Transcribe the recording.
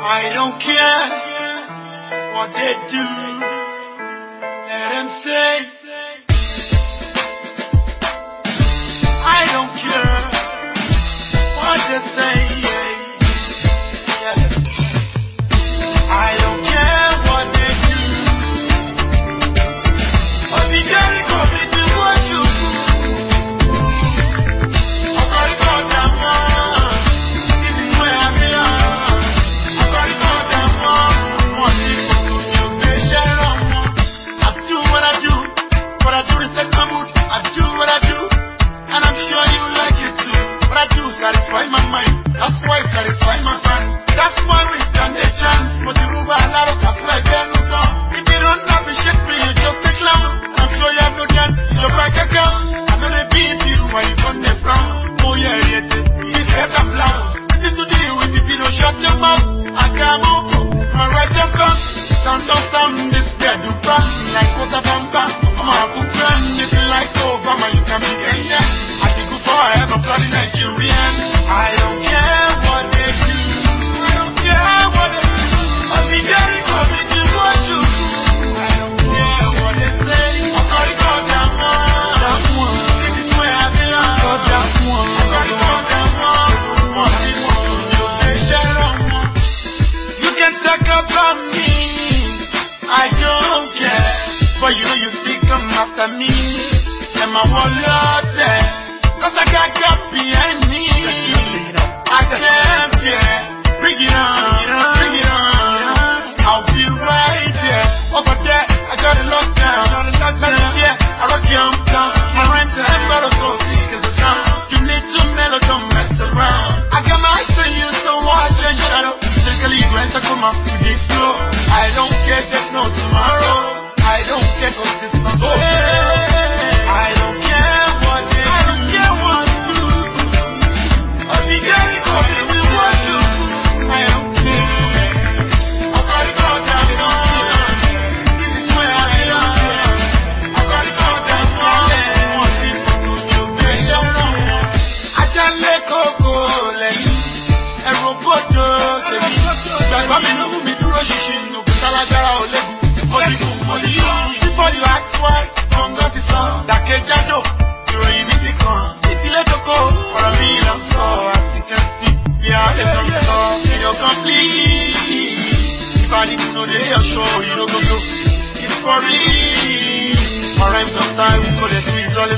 I don't care what they do. That's why it satisfy my fan. That's why we stand a. But you move a lot like that. If you don't appreciate me, you just a clown. I'm sure you have no chance. You're a girl. I'm gonna beat you when you turn the frown. Oh yeah, yeah, head I'm loud. Listen to deal with if you don't shut your. I can't move. My right and front. Sound of sound, this bed do back. Like what a bumper. I'm a good friend. If you like Obama, you can be. I think forever bloody Nigerian. I don't care what they do. I don't care what they do. Watch you. I don't care what they say. I'm one. One. One. I'm one. One, one, one. You can talk about me. I don't care. But you know you after me. And my wallet there. Cause I got God behind me. I can't fear. Bring it on. Bring it on. I'll be right there. Over oh, there, I got it locked down. Yeah, I rock you on down. My rhymes and I'm better so sick as a. You need to mellow, don't mess around. I got my eyes on you, so watch and shadow. Physically, you enter come up flow. I don't care, there's no tomorrow. I don't care, cause this is go. I Ìbàdí kùnà lè yọ̀ ṣọ́ ìrógógó. It's for real. Ọ̀rẹ́ mi sometimes kò lè tún ìsọ́lé tó.